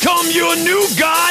become your new god.